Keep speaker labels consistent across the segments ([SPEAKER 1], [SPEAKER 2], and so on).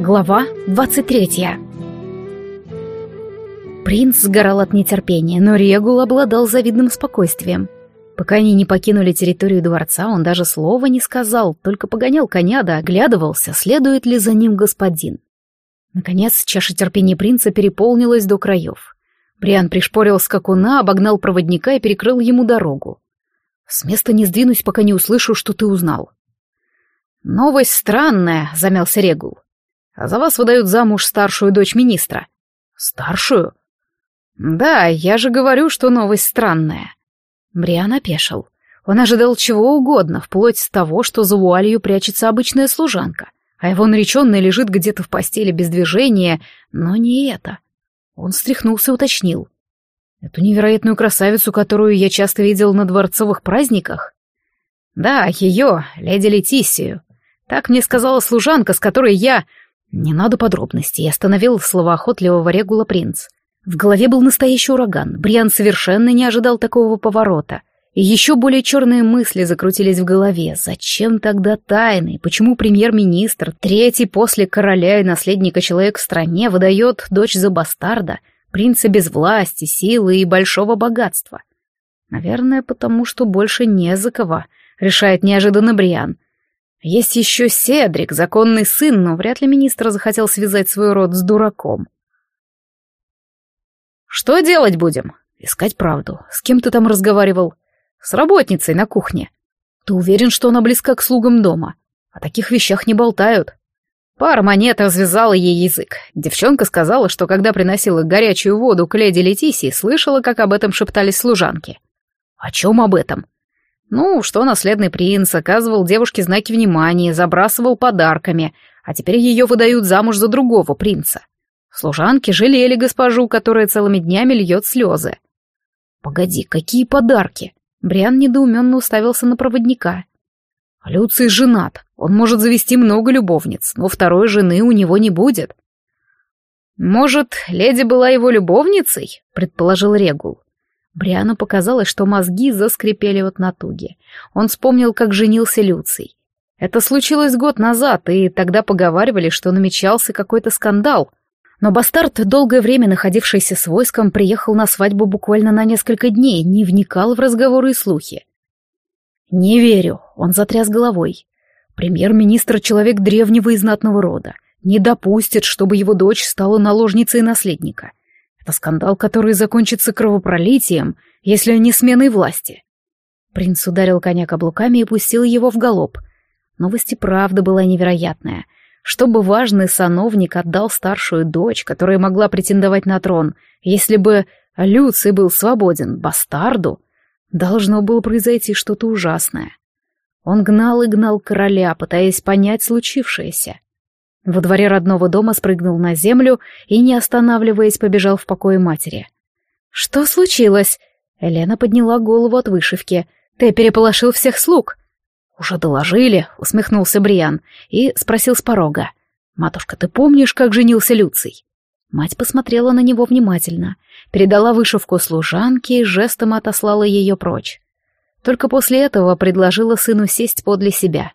[SPEAKER 1] Глава 23 Принц сгорал от нетерпения, но Регул обладал завидным спокойствием. Пока они не покинули территорию дворца, он даже слова не сказал, только погонял коня да оглядывался, следует ли за ним господин. Наконец, чаша терпения принца переполнилась до краев. Бриан пришпорил скакуна, обогнал проводника и перекрыл ему дорогу. «С места не сдвинусь, пока не услышу, что ты узнал». «Новость странная», — замялся Регул. А за вас выдают замуж старшую дочь министра. Старшую? Да, я же говорю, что новость странная. Бриан опешил. Он ожидал чего угодно, вплоть с того, что за вуалью прячется обычная служанка, а его нареченная лежит где-то в постели без движения, но не это. Он встряхнулся и уточнил. Эту невероятную красавицу, которую я часто видел на дворцовых праздниках? Да, ее, леди Летисию. Так мне сказала служанка, с которой я... Не надо подробностей, остановил словоохотливого регула принц. В голове был настоящий ураган. Бриан совершенно не ожидал такого поворота. И еще более черные мысли закрутились в голове. Зачем тогда тайны? Почему премьер-министр, третий после короля и наследника человек в стране, выдает дочь за бастарда, принца без власти, силы и большого богатства? Наверное, потому что больше не за кого, решает неожиданно Бриан. Есть еще Седрик, законный сын, но вряд ли министр захотел связать свой род с дураком. «Что делать будем?» «Искать правду. С кем ты там разговаривал?» «С работницей на кухне. Ты уверен, что она близка к слугам дома? О таких вещах не болтают». Пара монет развязала ей язык. Девчонка сказала, что когда приносила горячую воду к леди Летисии, слышала, как об этом шептались служанки. «О чем об этом?» Ну, что наследный принц оказывал девушке знаки внимания, забрасывал подарками, а теперь ее выдают замуж за другого принца. Служанки жалели госпожу, которая целыми днями льет слезы. «Погоди, какие подарки?» Бриан недоуменно уставился на проводника. «Люций женат, он может завести много любовниц, но второй жены у него не будет». «Может, леди была его любовницей?» — предположил Регул. Бриану показалось, что мозги заскрипели от натуги. Он вспомнил, как женился Люций. Это случилось год назад, и тогда поговаривали, что намечался какой-то скандал. Но бастард, долгое время находившийся с войском, приехал на свадьбу буквально на несколько дней, не вникал в разговоры и слухи. «Не верю», — он затряс головой. «Премьер-министр — человек древнего и знатного рода. Не допустит, чтобы его дочь стала наложницей наследника. Это скандал, который закончится кровопролитием, если не сменой власти. Принц ударил коня каблуками и пустил его в галоп. Новость и правда была невероятная. Чтобы важный сановник отдал старшую дочь, которая могла претендовать на трон, если бы Люций был свободен, бастарду, должно было произойти что-то ужасное. Он гнал и гнал короля, пытаясь понять случившееся. Во дворе родного дома спрыгнул на землю и, не останавливаясь, побежал в покое матери. «Что случилось?» Елена подняла голову от вышивки. «Ты переполошил всех слуг!» «Уже доложили», — усмехнулся Бриан и спросил с порога. «Матушка, ты помнишь, как женился Люций?» Мать посмотрела на него внимательно, передала вышивку служанке и жестом отослала ее прочь. Только после этого предложила сыну сесть подле себя.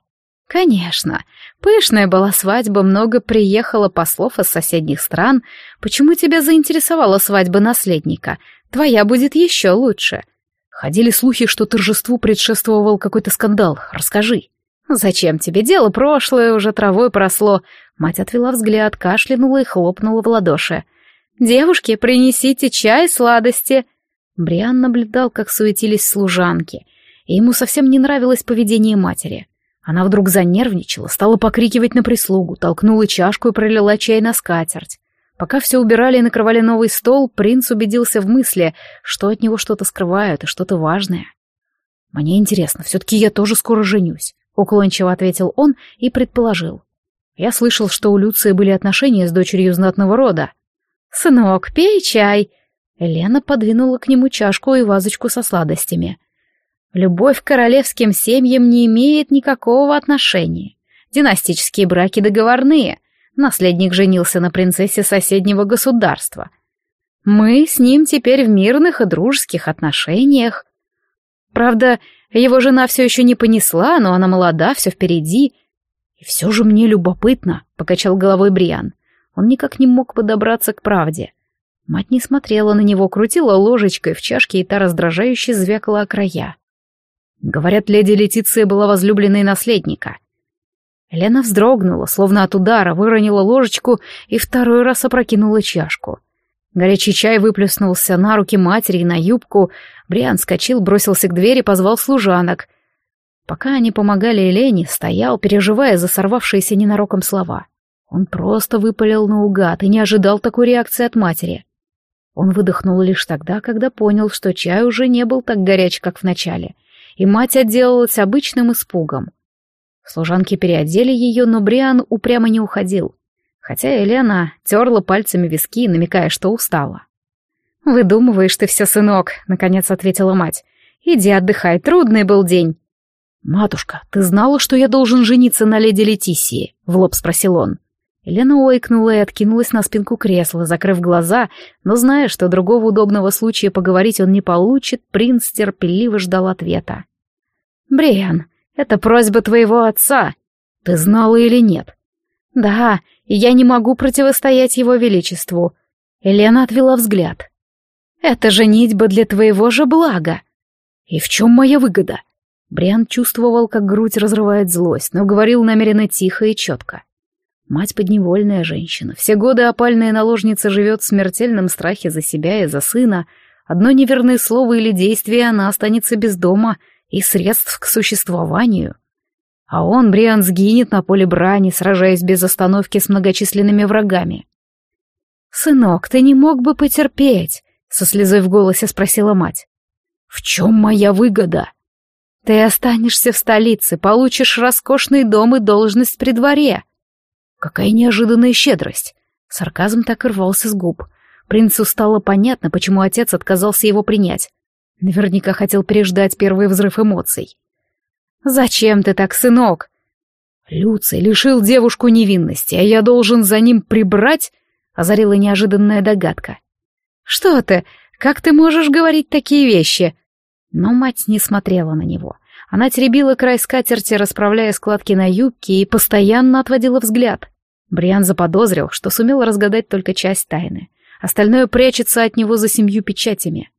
[SPEAKER 1] Конечно, пышная была свадьба, много приехало послов из соседних стран. Почему тебя заинтересовала свадьба наследника? Твоя будет еще лучше. Ходили слухи, что торжеству предшествовал какой-то скандал. Расскажи. Зачем тебе дело прошлое, уже травой просло? Мать отвела взгляд, кашлянула и хлопнула в ладоши. «Девушки, принесите чай, сладости!» Бриан наблюдал, как суетились служанки, и ему совсем не нравилось поведение матери. Она вдруг занервничала, стала покрикивать на прислугу, толкнула чашку и пролила чай на скатерть. Пока все убирали и накрывали новый стол, принц убедился в мысли, что от него что-то скрывают и что-то важное. «Мне интересно, все-таки я тоже скоро женюсь», — уклончиво ответил он и предположил. «Я слышал, что у Люции были отношения с дочерью знатного рода». «Сынок, пей чай!» Елена подвинула к нему чашку и вазочку со сладостями. Любовь к королевским семьям не имеет никакого отношения. Династические браки договорные. Наследник женился на принцессе соседнего государства. Мы с ним теперь в мирных и дружеских отношениях. Правда, его жена все еще не понесла, но она молода, все впереди. И «И все же мне любопытно», — покачал головой Бриан. Он никак не мог подобраться к правде. Мать не смотрела на него, крутила ложечкой в чашке, и та раздражающе звякала о края. Говорят, леди Летиция была возлюбленной наследника. Лена вздрогнула, словно от удара, выронила ложечку и второй раз опрокинула чашку. Горячий чай выплеснулся на руки матери и на юбку. Бриан скочил, бросился к двери, позвал служанок. Пока они помогали Елене, стоял, переживая за сорвавшиеся ненароком слова. Он просто выпалил наугад и не ожидал такой реакции от матери. Он выдохнул лишь тогда, когда понял, что чай уже не был так горяч, как в начале, и мать отделалась обычным испугом. Служанки переодели ее, но Бриан упрямо не уходил, хотя Елена терла пальцами виски, намекая, что устала. «Выдумываешь ты все, сынок», — наконец ответила мать. «Иди отдыхай, трудный был день». «Матушка, ты знала, что я должен жениться на леди Летисии?» — в лоб спросил он. Елена ойкнула и откинулась на спинку кресла, закрыв глаза, но зная, что другого удобного случая поговорить он не получит, принц терпеливо ждал ответа. «Бриан, это просьба твоего отца. Ты знала или нет?» «Да, и я не могу противостоять его величеству». Елена отвела взгляд. «Это женитьба для твоего же блага». «И в чем моя выгода?» Бриан чувствовал, как грудь разрывает злость, но говорил намеренно тихо и четко. Мать подневольная женщина, все годы опальная наложница живет в смертельном страхе за себя и за сына. Одно неверное слово или действие, она останется без дома и средств к существованию. А он, Бриан, сгинет на поле брани, сражаясь без остановки с многочисленными врагами. «Сынок, ты не мог бы потерпеть?» — со слезой в голосе спросила мать. «В чем моя выгода?» «Ты останешься в столице, получишь роскошный дом и должность при дворе», Какая неожиданная щедрость! Сарказм так и рвался с губ. Принцу стало понятно, почему отец отказался его принять. Наверняка хотел переждать первый взрыв эмоций. «Зачем ты так, сынок?» «Люций лишил девушку невинности, а я должен за ним прибрать?» — озарила неожиданная догадка. «Что ты? Как ты можешь говорить такие вещи?» Но мать не смотрела на него. Она теребила край скатерти, расправляя складки на юбке, и постоянно отводила взгляд. Бриан заподозрил, что сумел разгадать только часть тайны. Остальное прячется от него за семью печатями.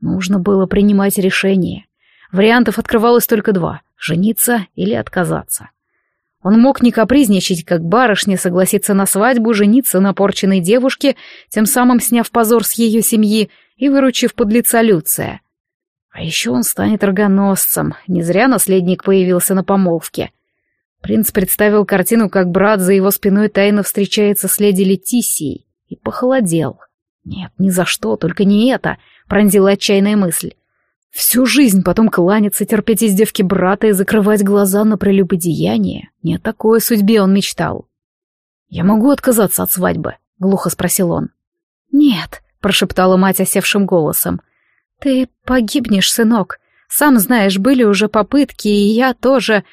[SPEAKER 1] Нужно было принимать решение. Вариантов открывалось только два — жениться или отказаться. Он мог не капризничать, как барышня, согласиться на свадьбу, жениться на порченной девушке, тем самым сняв позор с ее семьи и выручив подлеца Люция. А еще он станет рогоносцем, не зря наследник появился на помолвке — Принц представил картину, как брат за его спиной тайно встречается с леди Летисией, и похолодел. Нет, ни за что, только не это, пронзила отчаянная мысль. Всю жизнь потом кланяться, терпеть издевки брата и закрывать глаза на прелюбодеяние. Не о такой судьбе он мечтал. «Я могу отказаться от свадьбы?» — глухо спросил он. «Нет», — прошептала мать осевшим голосом. «Ты погибнешь, сынок. Сам знаешь, были уже попытки, и я тоже...»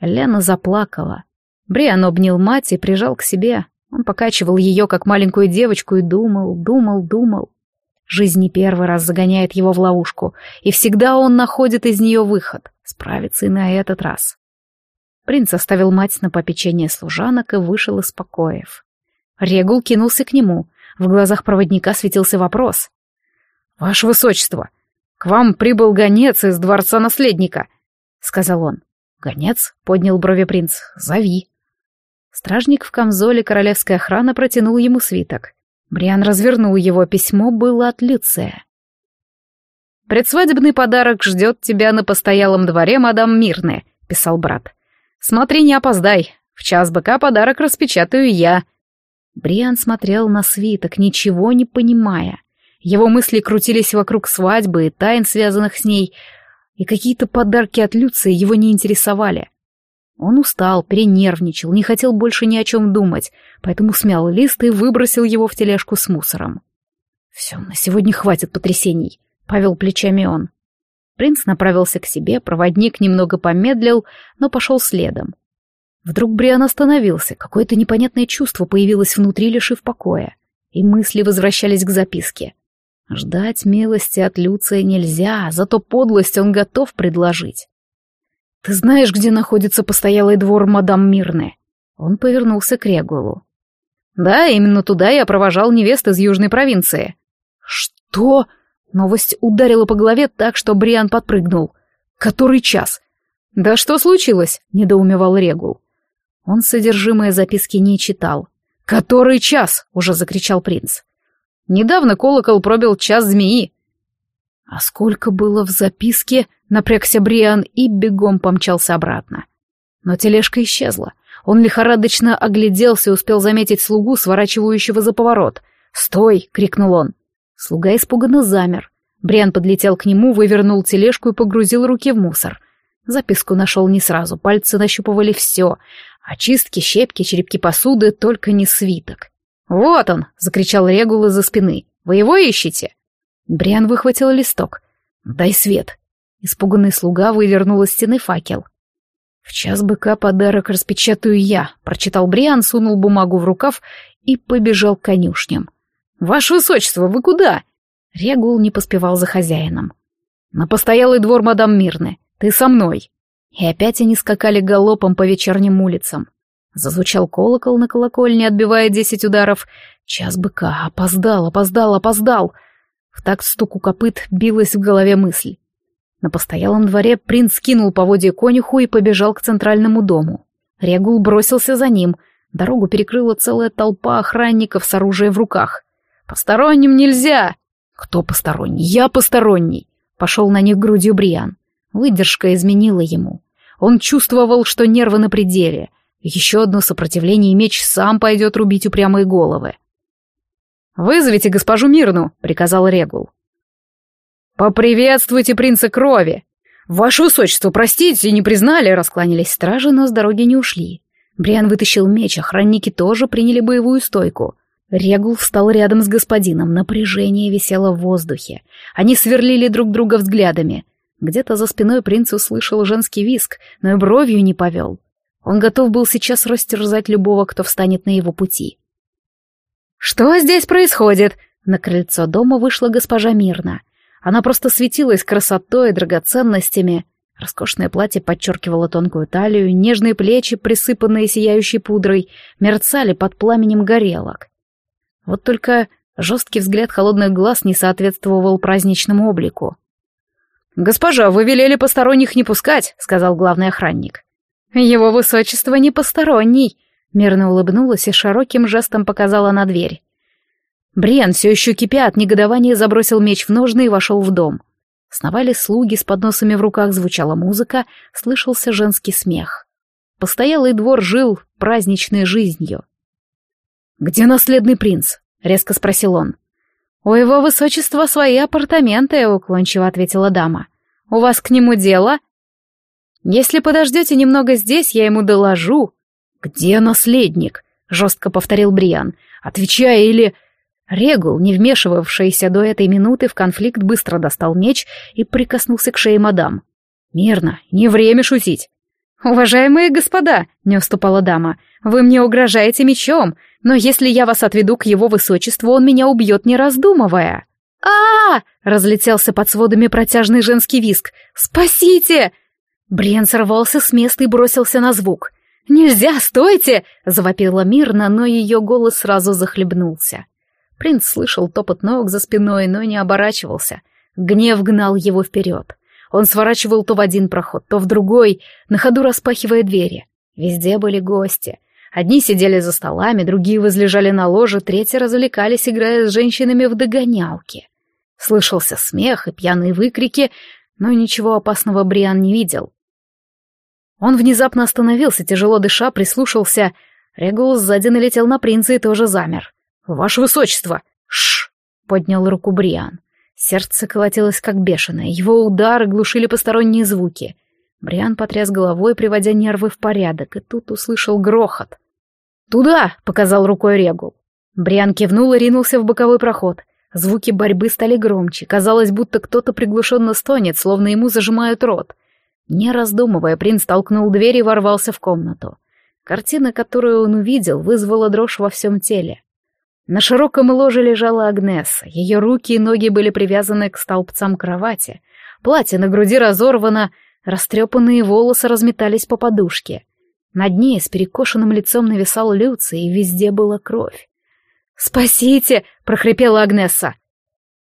[SPEAKER 1] Лена заплакала. Бриан обнял мать и прижал к себе. Он покачивал ее, как маленькую девочку, и думал, думал, думал. Жизнь не первый раз загоняет его в ловушку, и всегда он находит из нее выход, справится и на этот раз. Принц оставил мать на попечение служанок и вышел из покоев. Регул кинулся к нему. В глазах проводника светился вопрос. «Ваше высочество, к вам прибыл гонец из дворца наследника», — сказал он. «Гонец?» — поднял брови принц. «Зови». Стражник в камзоле королевской охраны протянул ему свиток. Бриан развернул его, письмо было от Люция. «Предсвадебный подарок ждет тебя на постоялом дворе, мадам Мирны», — писал брат. «Смотри, не опоздай. В час быка подарок распечатаю я». Бриан смотрел на свиток, ничего не понимая. Его мысли крутились вокруг свадьбы и тайн, связанных с ней, и какие-то подарки от Люции его не интересовали. Он устал, перенервничал, не хотел больше ни о чем думать, поэтому смял лист и выбросил его в тележку с мусором. «Все, на сегодня хватит потрясений», — повел плечами он. Принц направился к себе, проводник немного помедлил, но пошел следом. Вдруг Бриан остановился, какое-то непонятное чувство появилось внутри, лишив покоя, и мысли возвращались к записке — Ждать милости от Люция нельзя, зато подлость он готов предложить. Ты знаешь, где находится постоялый двор мадам Мирны?» Он повернулся к Регулу. «Да, именно туда я провожал невест из южной провинции». «Что?» Новость ударила по голове так, что Бриан подпрыгнул. «Который час?» «Да что случилось?» — недоумевал Регул. Он содержимое записки не читал. «Который час?» — уже закричал принц. «Недавно колокол пробил час змеи». «А сколько было в записке?» — напрягся Бриан и бегом помчался обратно. Но тележка исчезла. Он лихорадочно огляделся и успел заметить слугу, сворачивающего за поворот. «Стой!» — крикнул он. Слуга испуганно замер. Бриан подлетел к нему, вывернул тележку и погрузил руки в мусор. Записку нашел не сразу, пальцы нащупывали все. Очистки, щепки, черепки посуды, только не свиток. «Вот он!» — закричал Регул из-за спины. «Вы его ищете?» Бриан выхватил листок. «Дай свет!» Испуганный слуга вывернул из стены факел. «В час быка подарок распечатаю я», — прочитал Бриан, сунул бумагу в рукав и побежал к конюшням. «Ваше высочество, вы куда?» Регул не поспевал за хозяином. «На постоялый двор мадам Мирны. Ты со мной». И опять они скакали галопом по вечерним улицам. Зазвучал колокол на колокольне, отбивая десять ударов. Час быка. Опоздал, опоздал, опоздал. В такт стуку копыт билась в голове мысль. На постоялом дворе принц скинул поводья конюху и побежал к центральному дому. Регул бросился за ним. Дорогу перекрыла целая толпа охранников с оружием в руках. «Посторонним нельзя!» «Кто посторонний? Я посторонний!» Пошел на них грудью Бриан. Выдержка изменила ему. Он чувствовал, что нервы на пределе. Еще одно сопротивление, и меч сам пойдет рубить упрямые головы. «Вызовите госпожу Мирну», — приказал Регул. «Поприветствуйте принца крови!» «Ваше высочество, простите, не признали!» — раскланялись стражи, но с дороги не ушли. Бриан вытащил меч, охранники тоже приняли боевую стойку. Регул встал рядом с господином, напряжение висело в воздухе. Они сверлили друг друга взглядами. Где-то за спиной принц услышал женский виск, но и бровью не повел. Он готов был сейчас растерзать любого, кто встанет на его пути. «Что здесь происходит?» На крыльцо дома вышла госпожа Мирна. Она просто светилась красотой и драгоценностями. Роскошное платье подчеркивало тонкую талию, нежные плечи, присыпанные сияющей пудрой, мерцали под пламенем горелок. Вот только жесткий взгляд холодных глаз не соответствовал праздничному облику. «Госпожа, вы велели посторонних не пускать», — сказал главный охранник. «Его высочество не посторонний», — мирно улыбнулась и широким жестом показала на дверь. Бриан, все еще кипя от негодования, забросил меч в ножны и вошел в дом. Сновали слуги с подносами в руках, звучала музыка, слышался женский смех. Постоялый двор жил праздничной жизнью. «Где наследный принц?» — резко спросил он. «У его высочества свои апартаменты», — уклончиво ответила дама. «У вас к нему дело?» «Если подождете немного здесь, я ему доложу». «Где наследник?» — жестко повторил Бриан. «Отвечай или...» Регул, не вмешивавшийся до этой минуты в конфликт, быстро достал меч и прикоснулся к шее мадам. «Мирно, не время шутить». «Уважаемые господа», — не уступала дама, — «вы мне угрожаете мечом, но если я вас отведу к его высочеству, он меня убьет, не раздумывая. а, -а, -а разлетелся под сводами протяжный женский виск. «Спасите!» Брен сорвался с места и бросился на звук. «Нельзя, стойте!» — завопила мирно, но ее голос сразу захлебнулся. Принц слышал топот ног за спиной, но не оборачивался. Гнев гнал его вперед. Он сворачивал то в один проход, то в другой, на ходу распахивая двери. Везде были гости. Одни сидели за столами, другие возлежали на ложе, третьи развлекались, играя с женщинами в догонялки. Слышался смех и пьяные выкрики, но ничего опасного Бриан не видел. Он внезапно остановился, тяжело дыша, прислушался. Регул сзади налетел на принца и тоже замер. «Ваше высочество!» «Шш!» — поднял руку Бриан. Сердце колотилось как бешеное, его удары глушили посторонние звуки. Бриан потряс головой, приводя нервы в порядок, и тут услышал грохот. «Туда!» — показал рукой Регул. Бриан кивнул и ринулся в боковой проход. Звуки борьбы стали громче. Казалось, будто кто-то приглушенно стонет, словно ему зажимают рот. Не раздумывая, принц толкнул дверь и ворвался в комнату. Картина, которую он увидел, вызвала дрожь во всем теле. На широком ложе лежала Агнеса. Ее руки и ноги были привязаны к столбцам кровати. Платье на груди разорвано, Растрепанные волосы разметались по подушке. Над ней с перекошенным лицом нависал Люций, и везде была кровь. «Спасите!» — прохрипела Агнесса.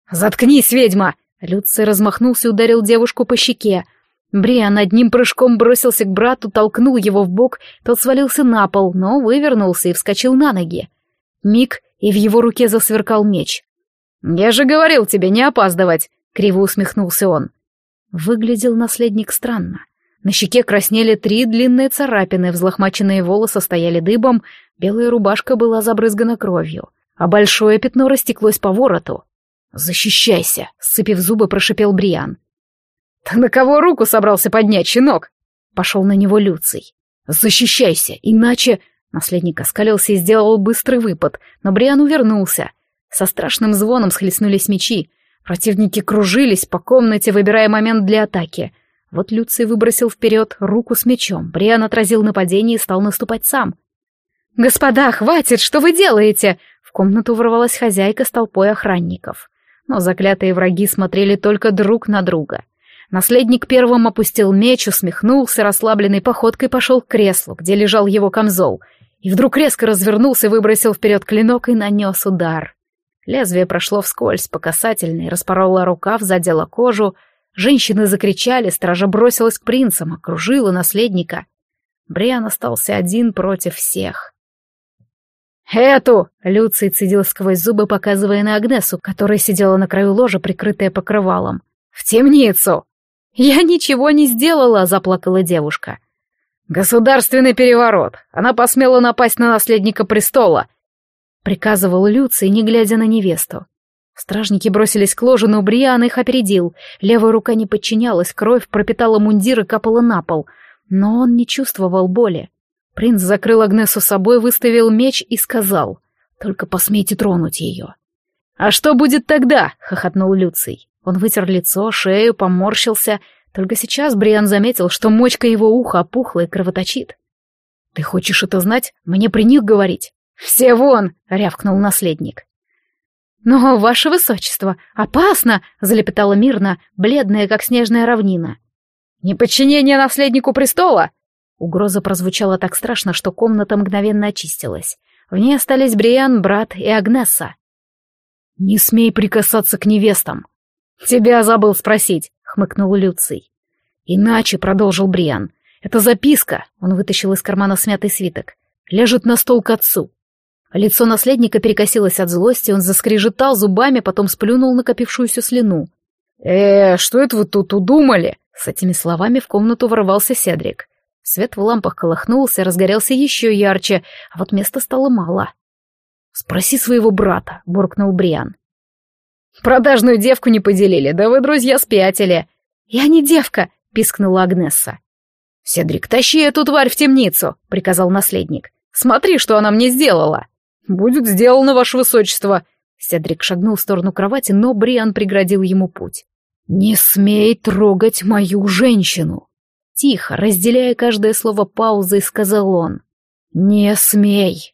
[SPEAKER 1] «Заткнись, ведьма!» Люций размахнулся и ударил девушку по щеке. Бриан одним прыжком бросился к брату, толкнул его в бок, тот свалился на пол, но вывернулся и вскочил на ноги. Миг, и в его руке засверкал меч. «Я же говорил тебе не опаздывать!» — криво усмехнулся он. Выглядел наследник странно. На щеке краснели три длинные царапины, взлохмаченные волосы стояли дыбом, белая рубашка была забрызгана кровью, а большое пятно растеклось по вороту. «Защищайся!» — сцепив зубы, прошипел Бриан. «Ты на кого руку собрался поднять, щенок?» Пошел на него Люций. «Защищайся, иначе...» Наследник оскалился и сделал быстрый выпад, но Бриан увернулся. Со страшным звоном схлестнулись мечи. Противники кружились по комнате, выбирая момент для атаки. Вот Люций выбросил вперед руку с мечом. Бриан отразил нападение и стал наступать сам. «Господа, хватит! Что вы делаете?» В комнату ворвалась хозяйка с толпой охранников. Но заклятые враги смотрели только друг на друга. Наследник первым опустил меч, усмехнулся, расслабленной походкой пошел к креслу, где лежал его камзол, и вдруг резко развернулся, выбросил вперед клинок и нанес удар. Лезвие прошло вскользь по касательной, распороло рукав, задело кожу. Женщины закричали, стража бросилась к принцам, окружила наследника. Бриан остался один против всех. «Эту!» — Люций цедил сквозь зубы, показывая на Агнесу, которая сидела на краю ложа, прикрытая покрывалом. «В темницу!» «Я ничего не сделала!» — заплакала девушка. «Государственный переворот! Она посмела напасть на наследника престола!» — приказывал Люций, не глядя на невесту. Стражники бросились к ложе, но Бриан их опередил. Левая рука не подчинялась, кровь пропитала мундир и капала на пол. Но он не чувствовал боли. Принц закрыл Агнесу собой, выставил меч и сказал, «Только посмейте тронуть ее». «А что будет тогда?» — хохотнул Люций. Он вытер лицо, шею, поморщился. Только сейчас Бриан заметил, что мочка его уха опухла и кровоточит. «Ты хочешь это знать? Мне при них говорить?» «Все вон!» — рявкнул наследник. «Но, ваше высочество, опасно!» — залепетала мирно, бледная, как снежная равнина. «Неподчинение наследнику престола!» Угроза прозвучала так страшно, что комната мгновенно очистилась. В ней остались Бриан, брат и Агнесса. «Не смей прикасаться к невестам!» «Тебя забыл спросить», — хмыкнул Люций. «Иначе», — продолжил Бриан, — «это записка», — он вытащил из кармана смятый свиток, — «лежит на стол к отцу». Лицо наследника перекосилось от злости, он заскрежетал зубами, потом сплюнул накопившуюся слюну. «Э, что это вы тут удумали?» С этими словами в комнату ворвался Седрик. Свет в лампах колыхнулся, разгорелся еще ярче, а вот места стало мало. «Спроси своего брата», — буркнул Бриан. «Продажную девку не поделили, да вы, друзья, спятили». «Я не девка», — пискнула Агнесса. «Седрик, тащи эту тварь в темницу», — приказал наследник. «Смотри, что она мне сделала». «Будет сделано, ваше высочество!» Седрик шагнул в сторону кровати, но Бриан преградил ему путь. «Не смей трогать мою женщину!» Тихо, разделяя каждое слово паузой, сказал он. «Не смей!»